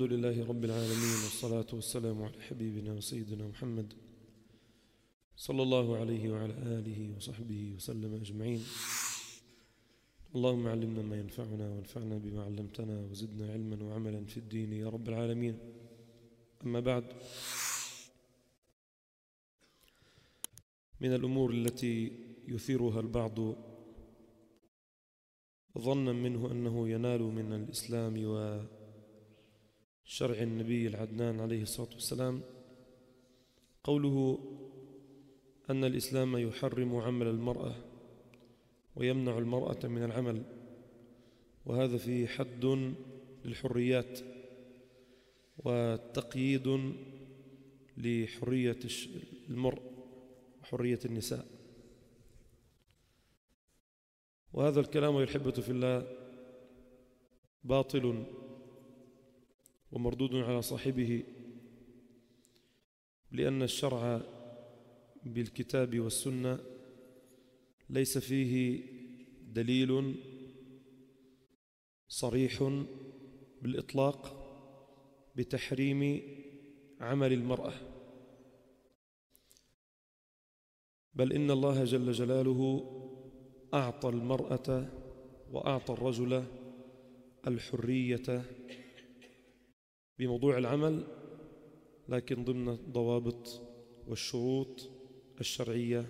الحمد لله رب العالمين والصلاة والسلام على حبيبنا وسيدنا محمد صلى الله عليه وعلى آله وصحبه وسلم أجمعين. اللهم علمنا ما ينفعنا وانفعنا بما علمتنا وزدنا علما وعملا في الدين يا رب العالمين. أما بعد من الأمور التي يثيرها البعض ظنا منه أنه ينال من الإسلام وشرع النبي العدنان عليه الصلاة والسلام. قوله أن الإسلام يحرم عمل المرأة ويمنع المرأة من العمل وهذا فيه حد للحريات وتقييد لحرية المرء وحرية النساء. وهذا الكلام والحبة في الله باطل ومردود على صاحبه لأن الشرع بالكتاب والسنة ليس فيه دليل صريح بالإطلاق بتحريم عمل المرأة. بل إن الله جل جلاله أعطى المرأة وأعطى الرجل الحرية بموضوع العمل لكن ضمن الضوابط والشروط الشرعية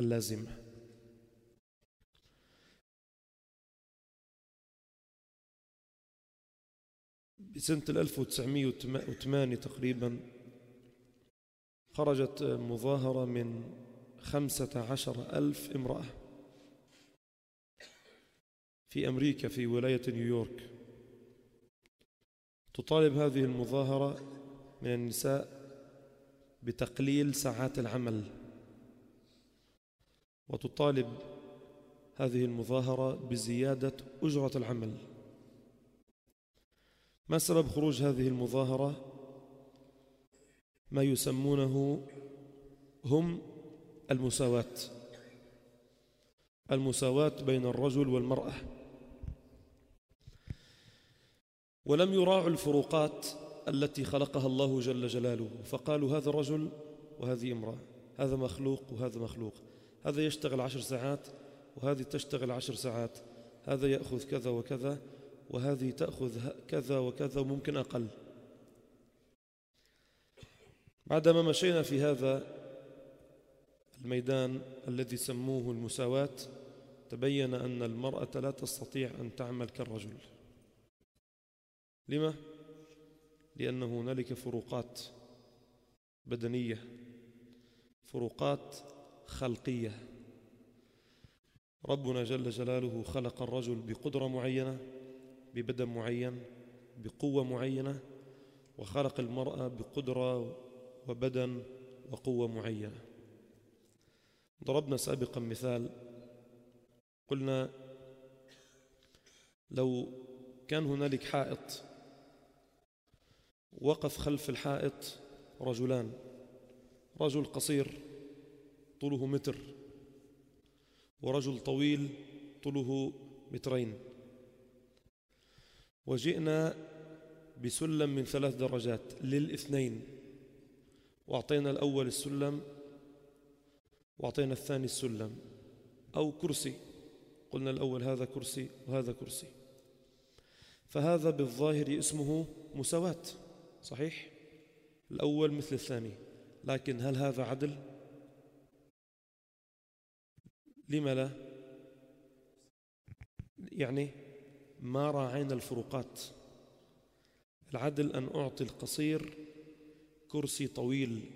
اللازمة. بسنة 1908 تقريبا خرجت مظاهرة من خمسة عشر ألف امرأة في أمريكا في ولاية نيويورك. تطالب هذه المظاهرة من النساء بتقليل ساعات العمل. وتطالب هذه المظاهرة بزيادة أجرة العمل. ما سبب خروج هذه المظاهرة؟ ما يسمونه هم المساواة. المساواة بين الرجل والمرأة. ولم يراعوا الفروقات التي خلقها الله جل جلاله. فقالوا هذا رجل وهذه امرأة هذا مخلوق وهذا مخلوق هذا يشتغل عشر ساعات وهذه تشتغل عشر ساعات هذا يأخذ كذا وكذا وهذه تأخذ كذا وكذا وممكن أقل. بعدما مشينا في هذا الميدان الذي سموه المساواة تبين أن المرأة لا تستطيع أن تعمل كالرجل. لما؟ لأن هنالك فروقات بدنية فروقات خلقية. ربنا جل جلاله خلق الرجل بقدرة معينة ببدن معين بقوة معينة وخلق المرأة بقدرة وبدن وقوة معينة. ضربنا سابقا مثال. قلنا لو كان هنالك حائط وقف خلف الحائط رجلان. رجل قصير طوله متر ورجل طويل طوله مترين. وجئنا بسلم من ثلاث درجات للاثنين. وأعطينا الأول السلم وأعطينا الثاني السلم أو كرسي. قلنا الأول هذا كرسي وهذا كرسي. فهذا بالظاهر اسمه مساواة. صحيح؟ الأول مثل الثاني لكن هل هذا عدل؟ لما لا؟ يعني ما راعينا الفروقات. العدل أن أعطي القصير كرسي طويل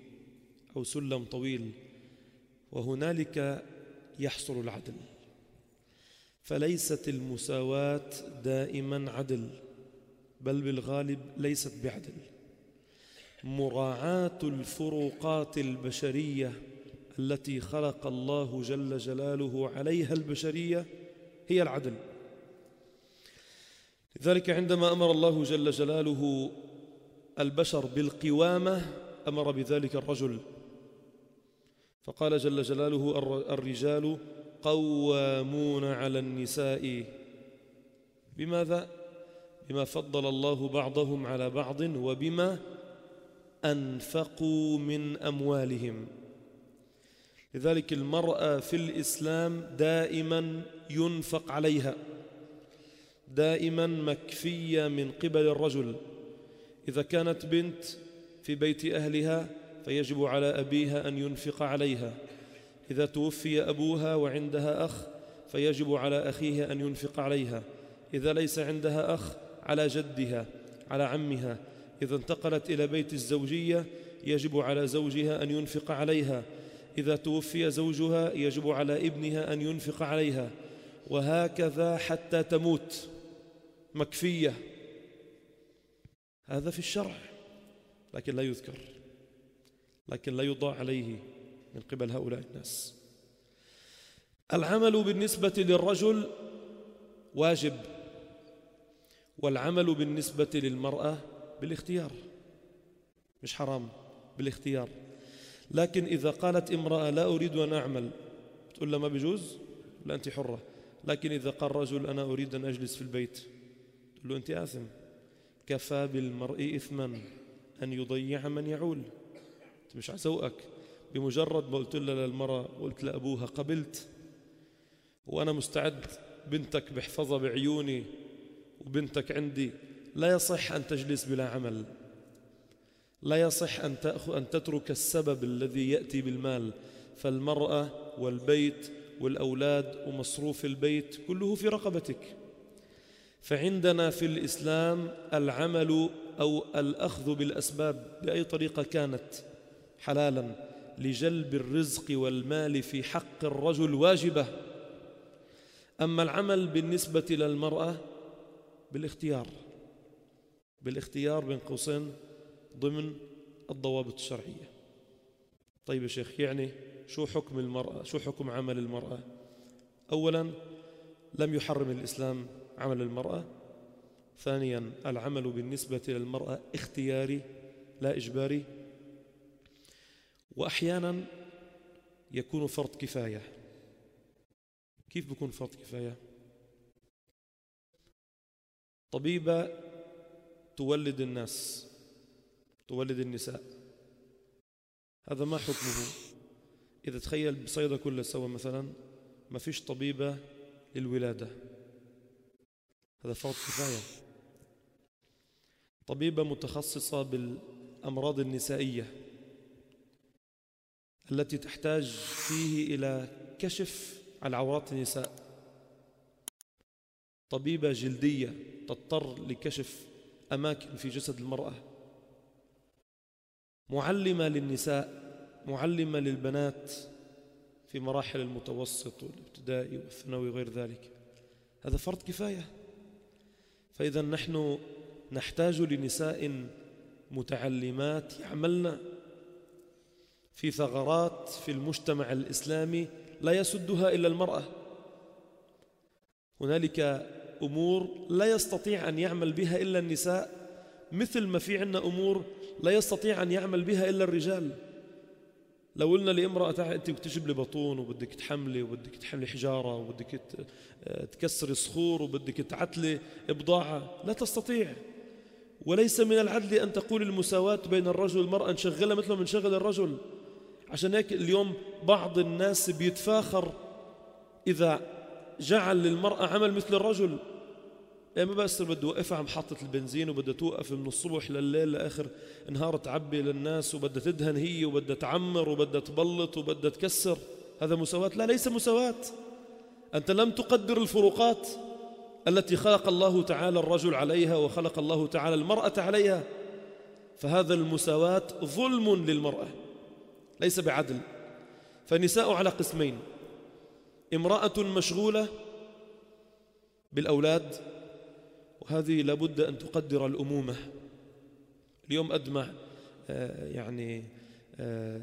أو سلم طويل وهنالك يحصل العدل. فليست المساواة دائما عدل بل بالغالب ليست بعدل. مراعاة الفروقات البشرية التي خلق الله جل جلاله عليها البشرية هي العدل. لذلك عندما أمر الله جل جلاله البشر بالقوامة أمر بذلك الرجل. فقال جل جلاله الرجال قوامون على النساء. بماذا؟ بما فضل الله بعضهم على بعض وبما أنفقوا من أموالهم. لذلك المرأة في الإسلام دائما ينفق عليها دائما مكفية من قبل الرجل. إذا كانت بنت في بيت أهلها فيجب على أبيها أن ينفق عليها. إذا توفي أبوها وعندها أخ فيجب على أخيه أن ينفق عليها. إذا ليس عندها أخ على جدها على عمها. إذا انتقلت إلى بيت الزوجية يجب على زوجها أن ينفق عليها. إذا توفي زوجها يجب على ابنها أن ينفق عليها. وهكذا حتى تموت. مكفية. هذا في الشرع لكن لا يذكر لكن لا يضاع عليه من قبل هؤلاء الناس. العمل بالنسبة للرجل واجب والعمل بالنسبة للمرأة بالاختيار. مش حرام بالاختيار. لكن إذا قالت امرأة لا أريد أن أعمل تقول لها ما بيجوز لا أنت حرة. لكن إذا قال رجل أنا أريد أن أجلس في البيت تقول له أنت آثم. كفى بالمرء إثما أن يضيع من يعول. أنت مش عزوقك بمجرد ما قلت لها للمرأة قلت لأبوها قبلت. وأنا مستعد بنتك بحفظها بعيوني وبنتك عندي لا يصح أن تجلس بلا عمل. لا يصح أن, تأخذ أن تترك السبب الذي يأتي بالمال. فالمرأة والبيت والأولاد ومصروف البيت كله في رقبتك. فعندنا في الإسلام العمل أو الأخذ بالأسباب بأي طريقة كانت. حلالا لجلب الرزق والمال في حق الرجل واجبة. أما العمل بالنسبة للمرأة بالاختيار. بالاختيار بين قوسين ضمن الضوابط الشرعية. طيب يا شيخ يعني شو حكم المرأة شو حكم عمل المرأة؟ أولا لم يحرم الإسلام عمل المرأة. ثانيا العمل بالنسبة للمرأة اختياري لا إجباري. وأحيانا يكون فرض كفاية. كيف بكون فرض كفاية؟ طبيبة تولد الناس تولد النساء. هذا ما حكمه؟ إذا تخيل بصيدة كلها سوا مثلا ما فيش طبيبة للولادة. هذا فرض كفاية. طبيبة متخصصة بالأمراض النسائية التي تحتاج فيه إلى كشف على عورات النساء. طبيبة جلدية تضطر لكشف أماكن في جسد المرأة. معلمة للنساء معلمة للبنات في مراحل المتوسط والابتدائي والثانوي وغير ذلك. هذا فرض كفاية. فإذا نحن نحتاج لنساء متعلمات يعملن في ثغرات في المجتمع الإسلامي لا يسدها إلا المرأة. هنالك أمور لا يستطيع أن يعمل بها إلا النساء مثل ما في عندنا أمور لا يستطيع أن يعمل بها إلا الرجال. لو قلنا لامرأة أنت بدك تجيب لي بطون وبدك تحملي وبدك تحملي حجارة وبدك تكسري صخور وبدك تعتلي بضاعة لا تستطيع. وليس من العدل أن تقول المساواة بين الرجل والمرأة نشغلها مثل ما نشغل الرجل. عشان هيك اليوم بعض الناس بيتفاخر إذا جعل للمرأة عمل مثل الرجل. إيه ما بس بده يوقفها على محطة البنزين وبدها توقف من الصبح لليل لآخر نهار تعبي للناس وبدها تدهن هي وبدها تعمر وبدها تبلط وبدها تكسر. هذا مساواة؟ لا ليس مساواة. أنت لم تقدر الفروقات التي خلق الله تعالى الرجل عليها وخلق الله تعالى المرأة عليها. فهذا المساواة ظلم للمرأة ليس بعدل. فالنساء على قسمين. امرأة مشغولة بالأولاد وهذه لابد أن تقدر الأمومة. اليوم أدمع آه، يعني آه،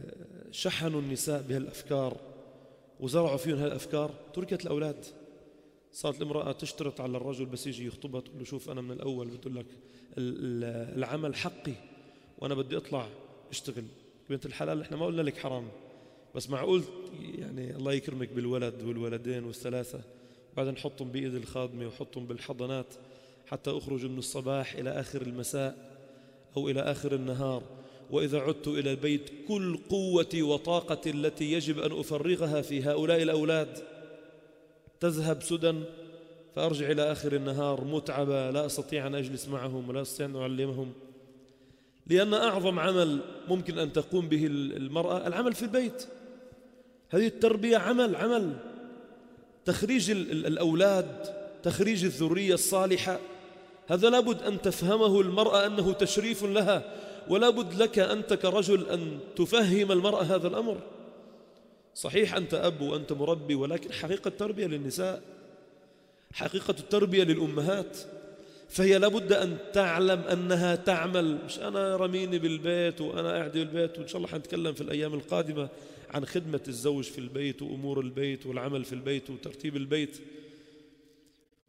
شحنوا النساء بهالأفكار وزرعوا فيهم هالأفكار. تركت الأولاد. صارت الامرأة تشترط على الرجل بس يجي يخطبها تقول له شوف أنا من الأول بتقول لك العمل حقي وأنا بدي أطلع أشتغل. بنت الحلال إحنا ما قلنا لك حرام. بس معقول يعني الله يكرمك بالولد والولدين والثلاثة. بعدين نحطهم بإيد الخادمة وحطهم بالحضانات حتى أخرج من الصباح إلى آخر المساء أو إلى آخر النهار. وإذا عدت إلى البيت كل قوتي وطاقتي التي يجب أن أفرغها في هؤلاء الأولاد تذهب سدى فأرجع إلى آخر النهار متعبة لا أستطيع أن أجلس معهم ولا أستطيع أن أعلمهم. لأن أعظم عمل ممكن أن تقوم به المرأة العمل في البيت. هذه التربية عمل عمل. تخريج الأولاد تخريج الذرية الصالحة. هذا لابد أن تفهمه المرأة أنه تشريف لها ولا بد لك أنت كرجل أن تفهم المرأة هذا الأمر. صحيح أنت أب وأنت مربي ولكن حقيقة التربية للنساء حقيقة التربية للأمهات. فهي لابد أن تعلم أنها تعمل. مش أنا رميني بالبيت وأنا قاعد بالبيت وإن شاء الله حنتكلم في الأيام القادمة. عن خدمة الزوج في البيت وأمور البيت والعمل في البيت وترتيب البيت.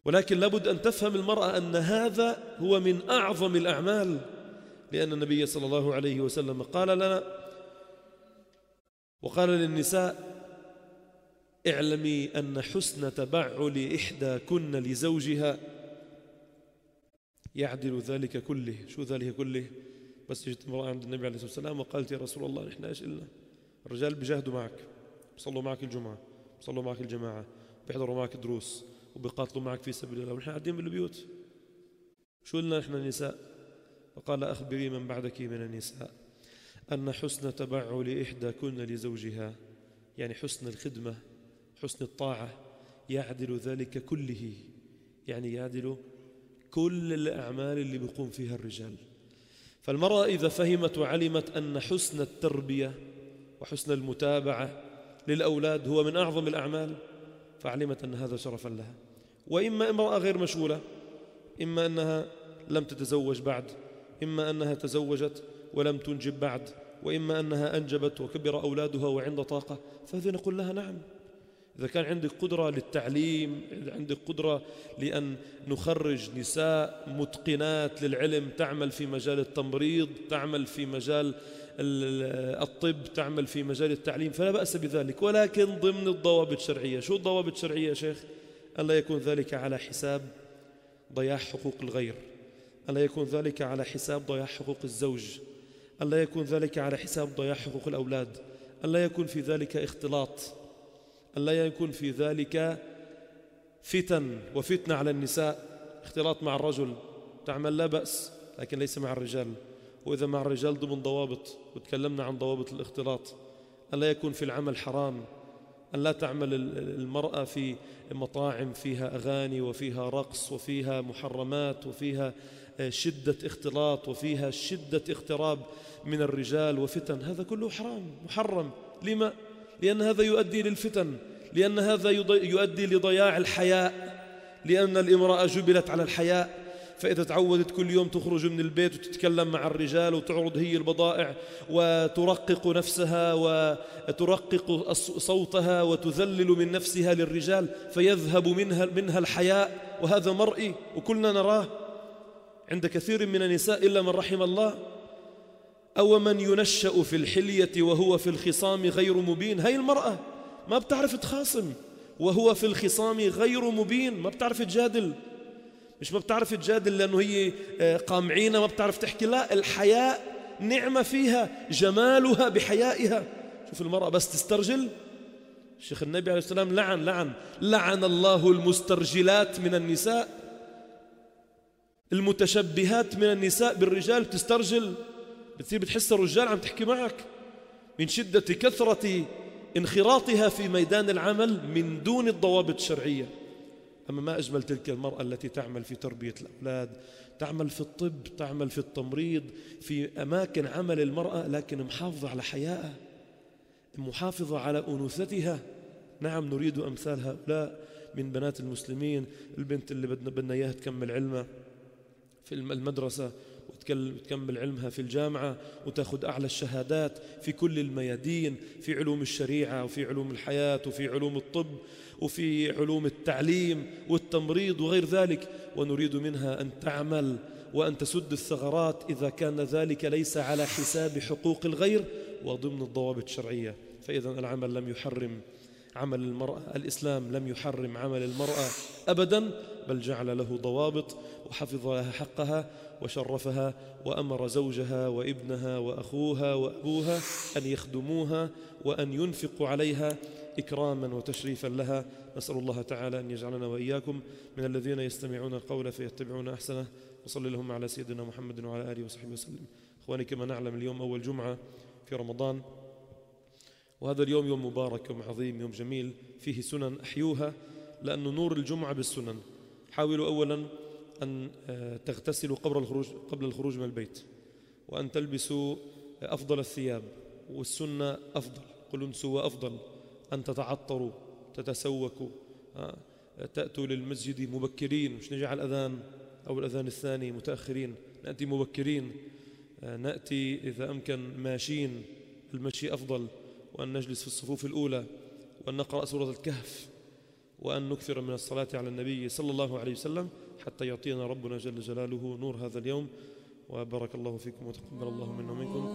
ولكن لابد أن تفهم المرأة أن هذا هو من أعظم الأعمال لأن النبي صلى الله عليه وسلم قال لنا وقال للنساء اعلمي أن حسن تبعل إحدى كن لزوجها. يعدل ذلك كله. شو ذلك كله؟ بس جت امرأة عند النبي عليه الصلاة والسلام وقالت يا رسول الله نحن إيش إلا الرجال بيجاهدوا معك بصلوا معك الجمعة بصلوا معك الجماعة بيحضروا معك دروس وبيقاتلوا معك في سبيل الله. ونحن قاعدين بالبيوت. شو لنا نحن النساء؟ فقال أخبري من بعدك من النساء أن حسن تبعل إحدى كن لزوجها يعني حسن الخدمة حسن الطاعة يعدل ذلك كله. يعني يعدل كل الأعمال اللي بيقوم فيها الرجال. فالمرأة إذا فهمت وعلمت أن حسن التربية وحسن المتابعة للأولاد هو من أعظم الأعمال فعلمت أن هذا شرفا لها. وإما امرأة غير مشغولة إما أنها لم تتزوج بعد إما أنها تزوجت ولم تنجب بعد وإما أنها أنجبت وكبر أولادها وعند طاقة فهذه نقول لها نعم. إذا كان عندك قدرة للتعليم عندك قدرة لأن نخرج نساء متقنات للعلم تعمل في مجال التمريض تعمل في مجال الطب تعمل في مجال التعليم فلا بأس بذلك. ولكن ضمن الضوابط الشرعية شو الضوابط الشرعية يا شيخ؟ ألا يكون ذلك على حساب ضياع حقوق الغير. ألا يكون ذلك على حساب ضياع حقوق الزوج. ألا يكون ذلك على حساب ضياع حقوق الأولاد. ألا يكون في ذلك اختلاط. ألا يكون في ذلك فتن وفتنة على النساء اختلاط مع الرجل تعمل لا بأس لكن ليس مع الرجال. وإذا مع الرجال ضمن ضوابط وتكلمنا عن ضوابط الاختلاط. ألا يكون في العمل حرام أن لا تعمل المرأة في مطاعم فيها أغاني وفيها رقص وفيها محرمات وفيها شدة اختلاط وفيها شدة اقتراب من الرجال وفتن هذا كله حرام محرم. لما؟ لأن هذا يؤدي للفتن لأن هذا يؤدي لضياع الحياء لأن الامرأة جبلت على الحياء. فإذا تعودت كل يوم تخرج من البيت وتتكلم مع الرجال وتعرض هي البضائع وترقق نفسها وترقق صوتها وتذلل من نفسها للرجال فيذهب منها منها الحياء. وهذا مرئي وكلنا نراه. عند كثير من النساء إلا من رحم الله. أو من ينشأ في الحلية وهو في الخصام غير مبين. هاي المرأة ما بتعرف تخاصم وهو في الخصام غير مبين. ما بتعرف تجادل. مش ما بتعرف تجادل لأنه هي آه، قامعينة ما بتعرف تحكي. لا الحياء نعمة فيها جمالها بحيائها. شوف المرأة بس تسترجل. الشيخ النبي عليه السلام لعن لعن. لعن الله المسترجلات من النساء. المتشبهات من النساء بالرجال تسترجل بتصير بتحس الرجال عم تحكي معك. من شدة كثرة انخراطها في ميدان العمل من دون الضوابط الشرعية. أما ما أجمل تلك المرأة التي تعمل في تربية الأولاد تعمل في الطب تعمل في التمريض في أماكن عمل المرأة لكن محافظة على حيائها محافظة على أنوثتها. نعم نريد أمثال هؤلاء من بنات المسلمين البنت اللي بدنا بدنا إياها تكمل علمها في المدرسة. وتكمل علمها في الجامعة وتأخذ أعلى الشهادات في كل الميادين في علوم الشريعة وفي علوم الحياة وفي علوم الطب وفي علوم التعليم والتمريض وغير ذلك ونريد منها أن تعمل وأن تسد الثغرات إذا كان ذلك ليس على حساب حقوق الغير وضمن الضوابط الشرعية. فإذا العمل لم يحرم عمل المرأة الإسلام لم يحرم عمل المرأة أبدا بل جعل له ضوابط وحفظ لها حقها وشرفها وأمر زوجها وابنها وأخوها وأبوها أن يخدموها وأن ينفقوا عليها إكراما وتشريفا لها. نسأل الله تعالى أن يجعلنا وإياكم من الذين يستمعون القول فيتبعون أحسنه. وصلى اللهم على سيدنا محمد وعلى آله وصحبه وسلم. إخواني كما نعلم اليوم أول جمعة في رمضان. وهذا اليوم يوم مبارك يوم عظيم يوم جميل. فيه سنن أحيوها لأن نور الجمعة بالسنن. حاولوا أولا أن آه، تغتسلوا قبل الخروج, قبل الخروج من البيت وأن تلبسوا أفضل الثياب والسنة أفضل. قل انسوا وأفضل أن تتعطروا تتسوكوا آه، تأتوا للمسجد مبكرين. مش نجي على الأذان أو الأذان الثاني متأخرين. نأتي مبكرين آه، نأتي إذا أمكن ماشين المشي أفضل. وأن نجلس في الصفوف الأولى وأن نقرأ سورة الكهف وأن نكثر من الصلاة على النبي صلى الله عليه وسلم حتى يعطينا ربنا جل جلاله نور هذا اليوم. وبارك الله فيكم وتقبل الله منا ومنكم